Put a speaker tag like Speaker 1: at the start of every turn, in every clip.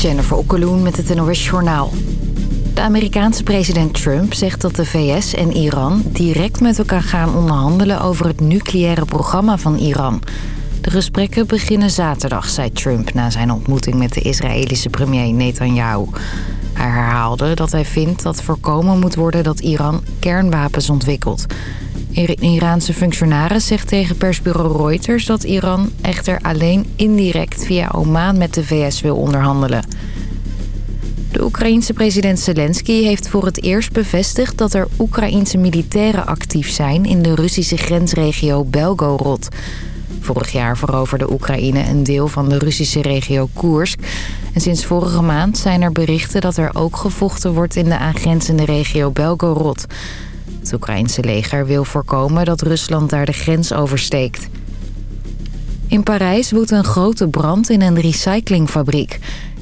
Speaker 1: Jennifer Okkeloen met het NOS Journaal. De Amerikaanse president Trump zegt dat de VS en Iran direct met elkaar gaan onderhandelen over het nucleaire programma van Iran. De gesprekken beginnen zaterdag, zei Trump na zijn ontmoeting met de Israëlische premier Netanyahu. Hij herhaalde dat hij vindt dat voorkomen moet worden dat Iran kernwapens ontwikkelt. Een Iraanse functionaris zegt tegen persbureau Reuters dat Iran echter alleen indirect via Oman met de VS wil onderhandelen. De Oekraïense president Zelensky heeft voor het eerst bevestigd dat er Oekraïense militairen actief zijn in de Russische grensregio Belgorod. Vorig jaar veroverde Oekraïne een deel van de Russische regio Koersk. En sinds vorige maand zijn er berichten dat er ook gevochten wordt in de aangrenzende regio Belgorod. Het Oekraïnse leger wil voorkomen dat Rusland daar de grens oversteekt. In Parijs woedt een grote brand in een recyclingfabriek.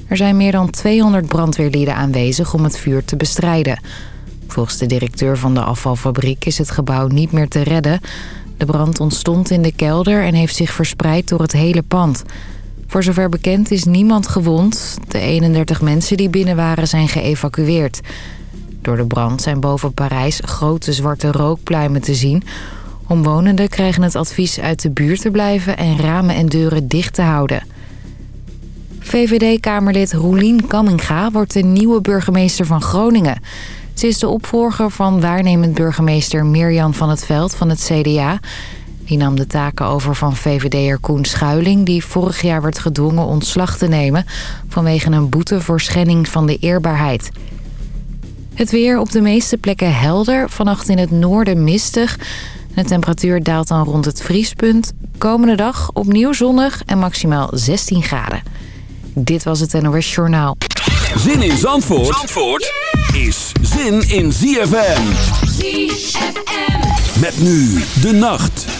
Speaker 1: Er zijn meer dan 200 brandweerlieden aanwezig om het vuur te bestrijden. Volgens de directeur van de afvalfabriek is het gebouw niet meer te redden. De brand ontstond in de kelder en heeft zich verspreid door het hele pand. Voor zover bekend is niemand gewond. De 31 mensen die binnen waren zijn geëvacueerd. Door de brand zijn boven Parijs grote zwarte rookpluimen te zien. Omwonenden krijgen het advies uit de buurt te blijven en ramen en deuren dicht te houden. VVD-kamerlid Roelien Kamminga wordt de nieuwe burgemeester van Groningen. Ze is de opvolger van waarnemend burgemeester Mirjan van het Veld van het CDA. Die nam de taken over van VVD'er Koen Schuiling... die vorig jaar werd gedwongen ontslag te nemen... vanwege een boete voor schending van de eerbaarheid. Het weer op de meeste plekken helder. Vannacht in het noorden mistig. De temperatuur daalt dan rond het vriespunt. Komende dag opnieuw zonnig en maximaal 16 graden. Dit was het NOS Journaal.
Speaker 2: Zin in Zandvoort, Zandvoort is zin in ZFM. ZFM. Met nu de nacht.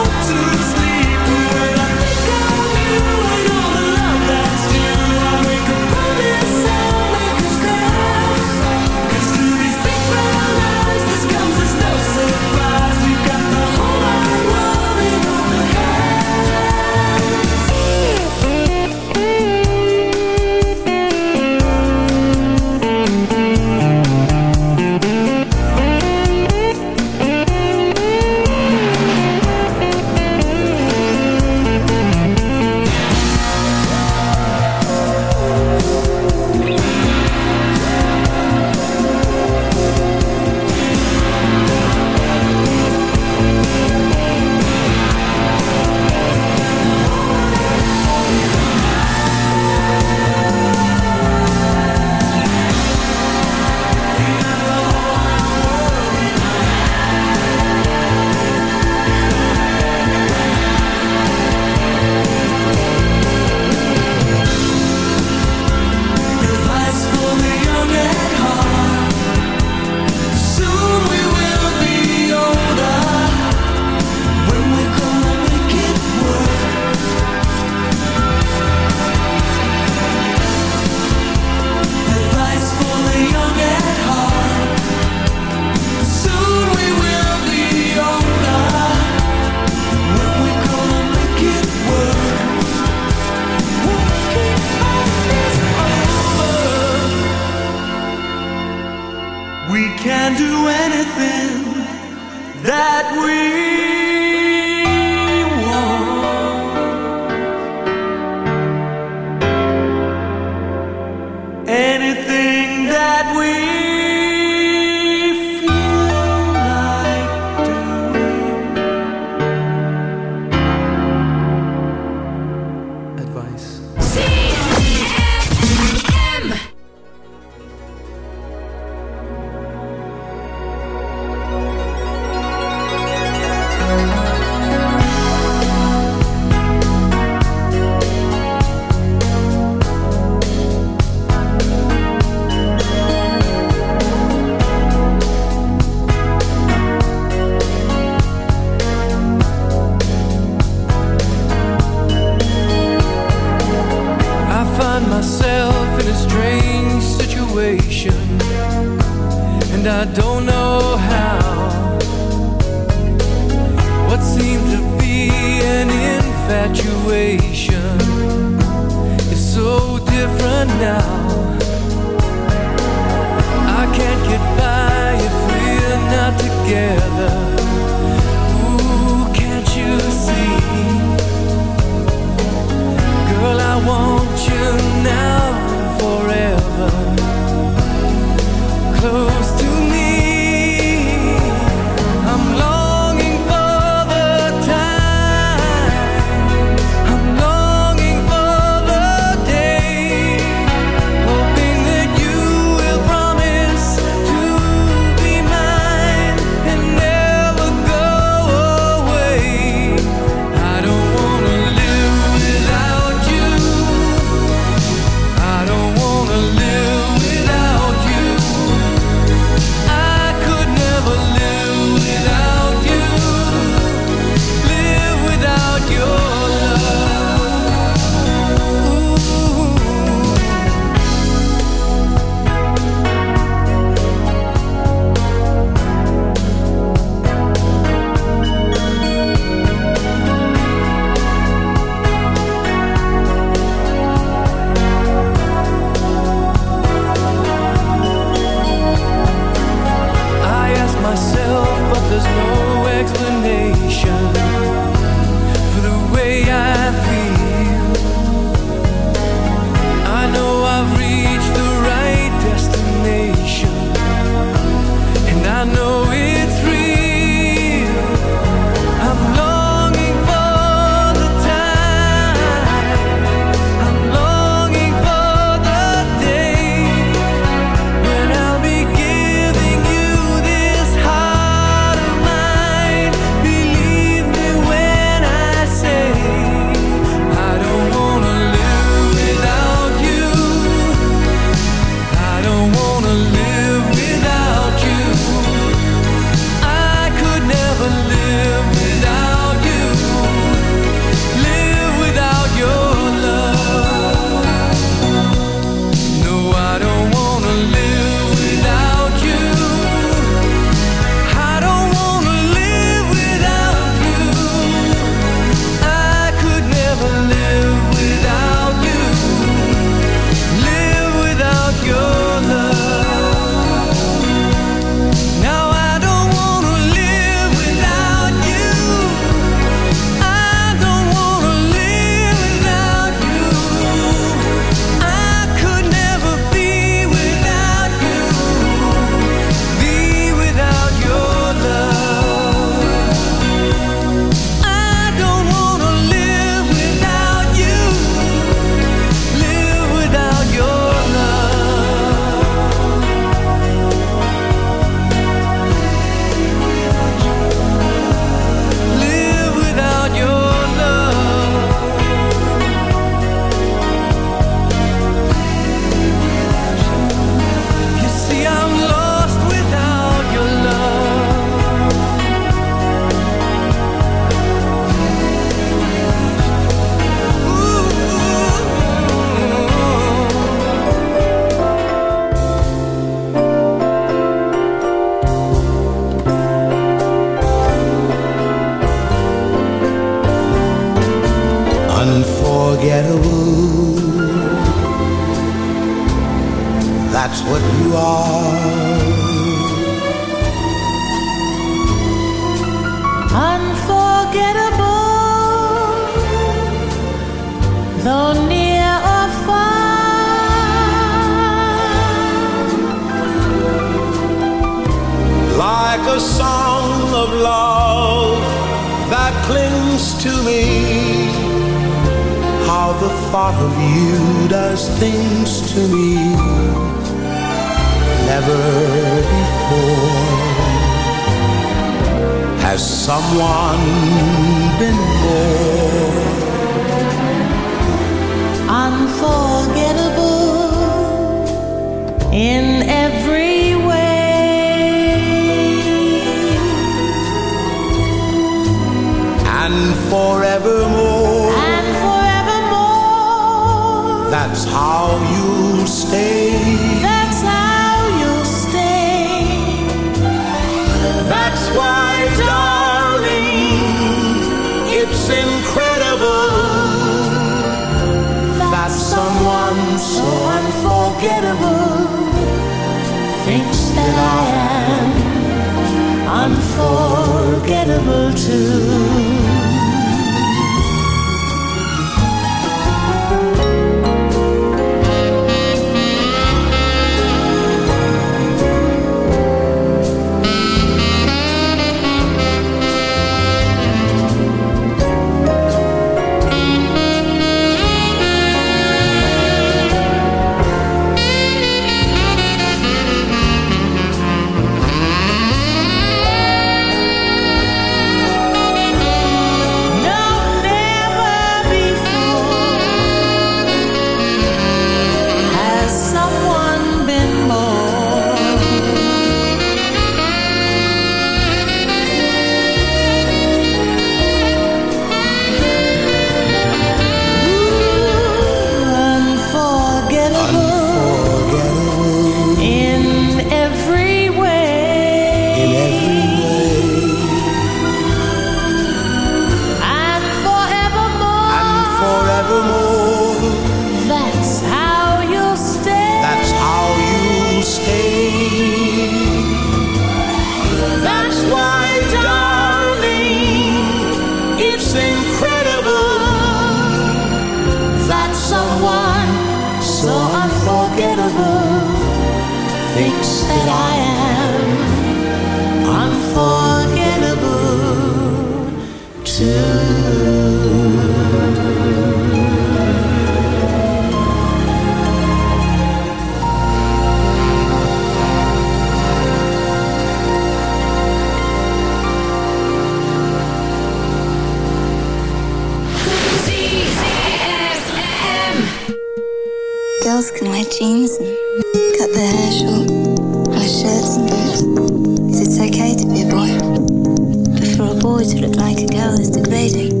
Speaker 3: a
Speaker 4: girl is degrading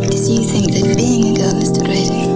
Speaker 4: because you think that being a girl is degrading.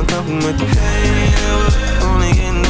Speaker 3: On coping with the pain only getting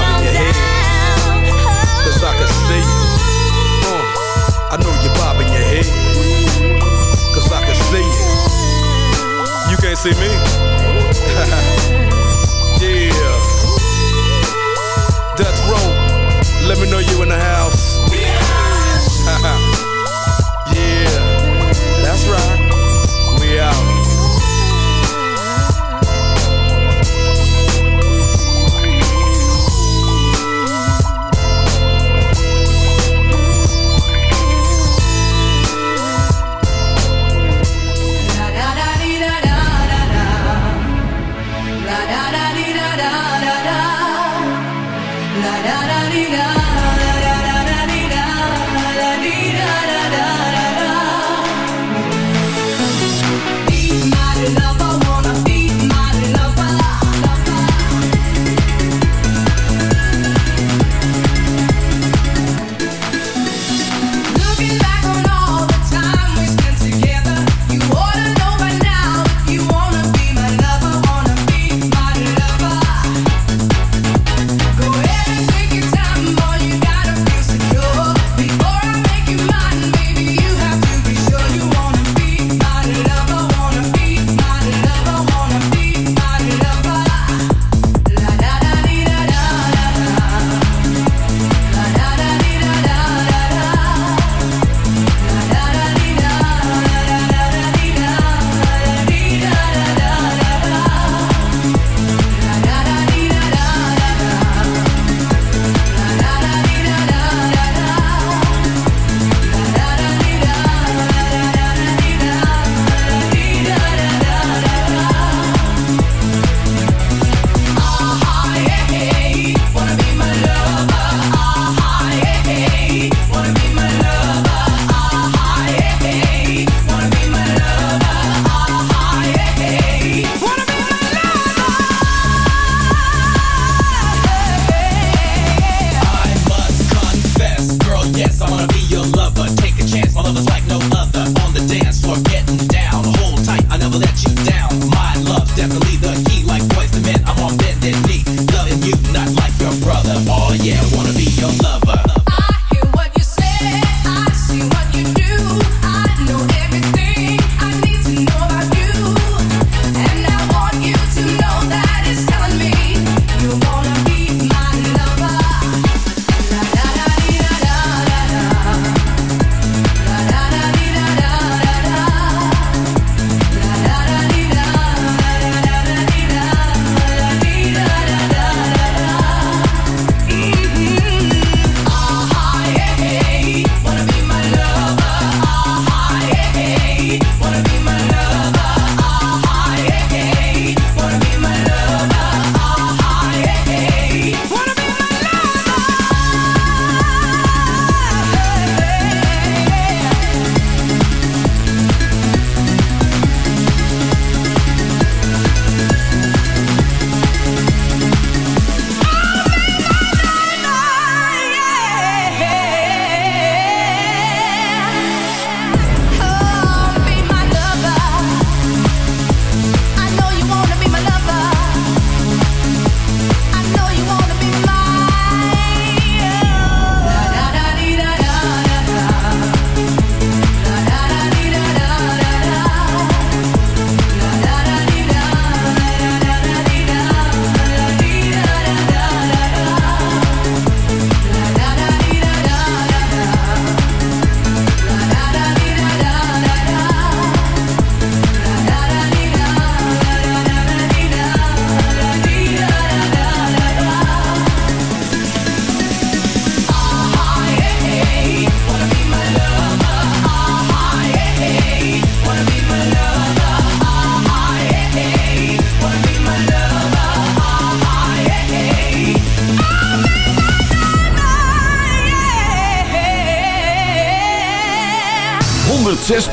Speaker 5: head. Cause I can see you. Uh, I know you're bobbing your head. Cause I can see you. You can't see me. yeah. Death row. Let me know you in the house.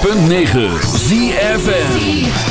Speaker 2: 106.9 ZFN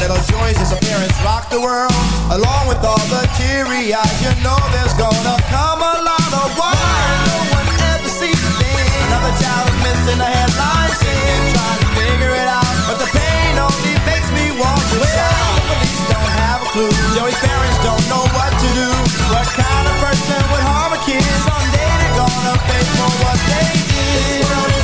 Speaker 6: little joys disappearance rocked the world. Along with all the teary eyes, you know there's gonna come a lot of why no one ever sees a thing. Another child is missing a headline scene, trying to figure it out, but the pain only makes me want to shout. Police don't have a clue. Joey's parents don't know what to do. What kind of person would harm a kid? Someday they're gonna face for what they did.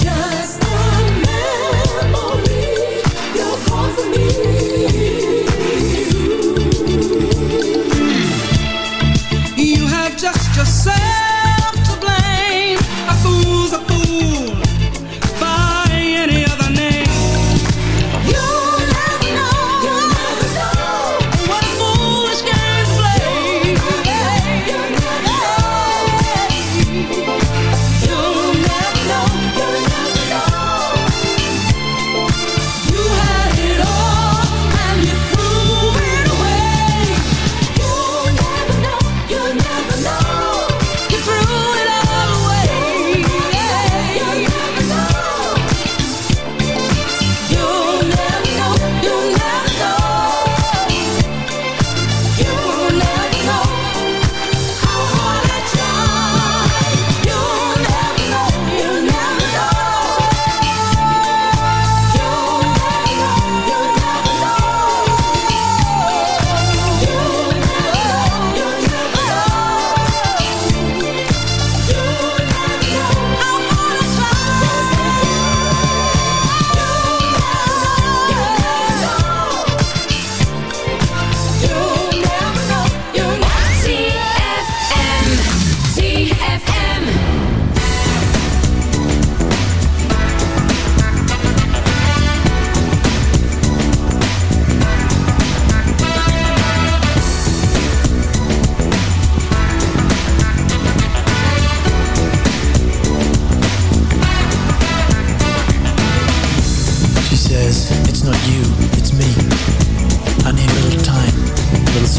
Speaker 7: Just.